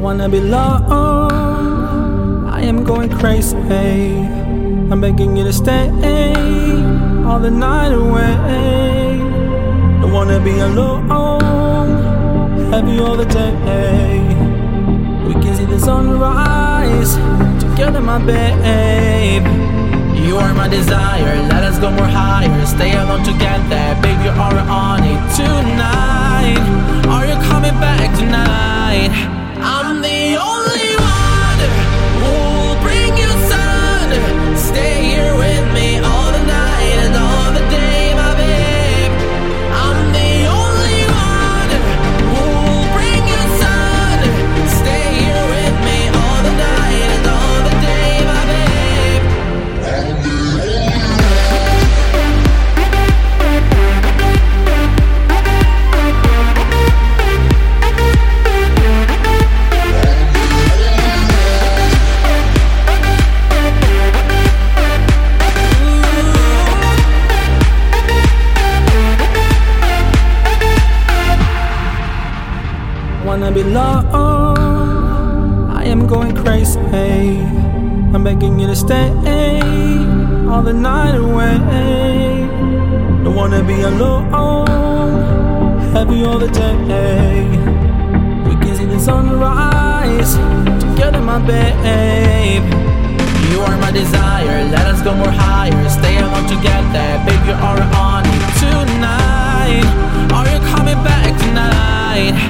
Wanna be alone. I am going crazy. I'm begging you to stay all the night away. Don't wanna be alone. Heavy all the day. We can see the sunrise together, my babe. You are my desire. Let us go more higher. Stay alone together, baby. You are on it tonight. Are you coming back tonight? Wanna be alone. I am going crazy. I'm begging you to stay all the night away. Don't wanna be alone. Heavy all the day. We can see the sunrise together, my babe. You are my desire. Let us go more higher. Stay alone together, baby. You are on it tonight. Are you coming back tonight?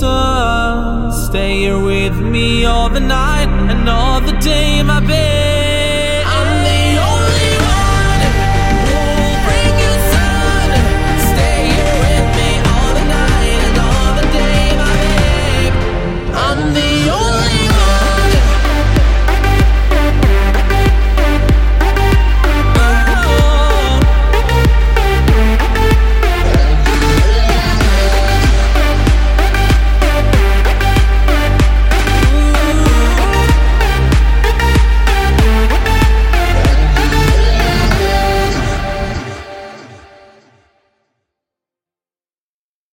Stay here with me all the night and all the day, my babe.